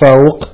فوق